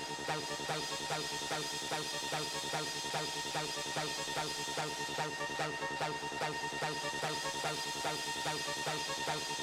Thank you.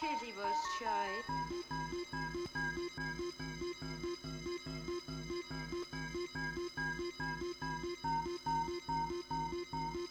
He was shy. As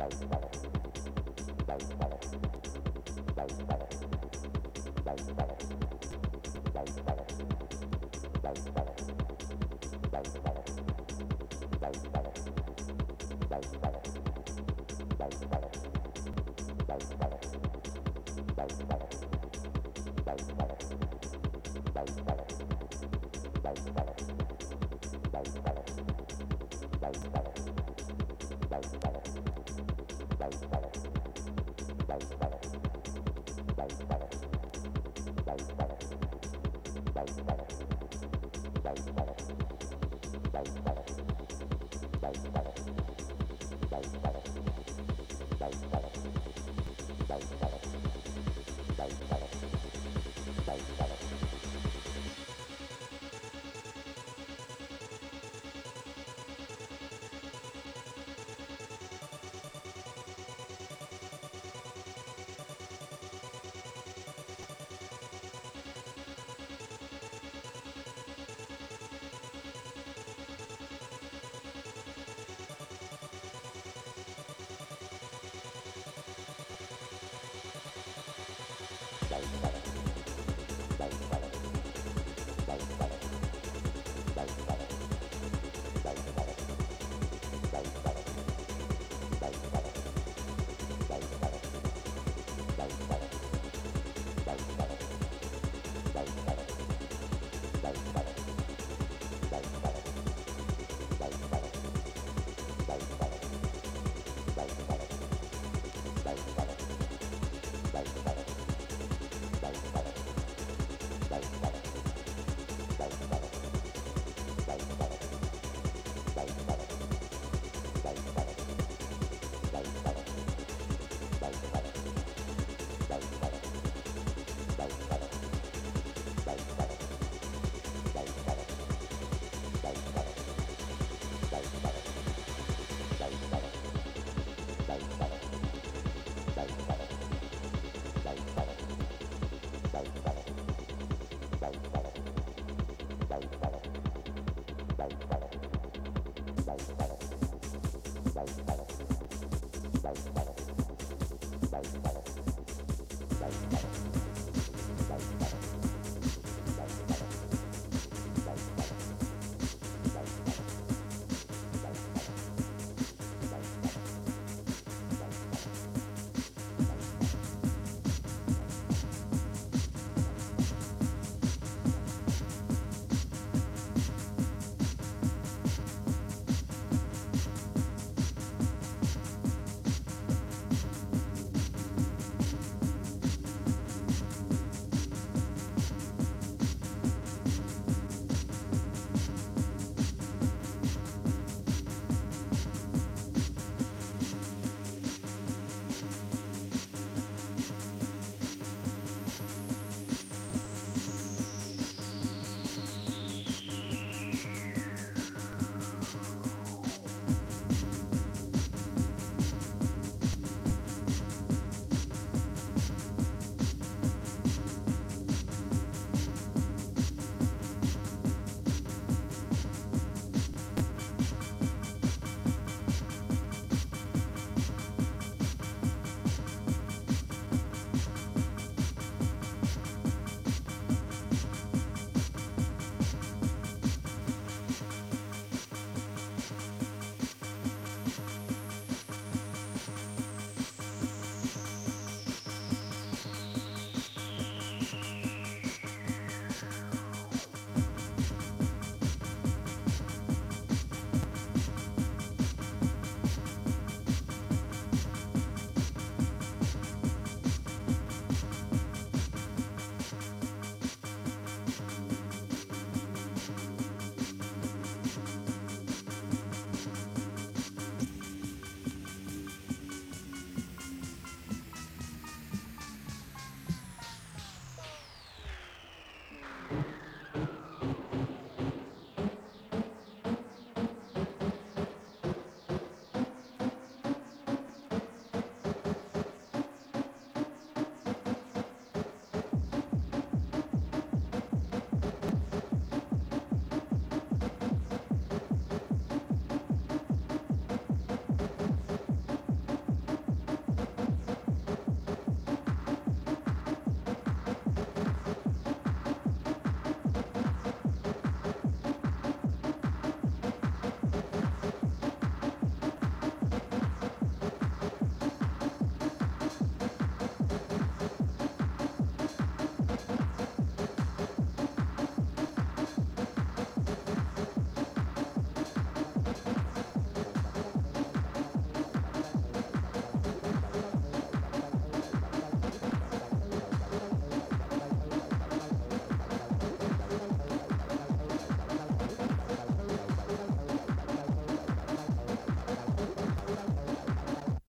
Bye.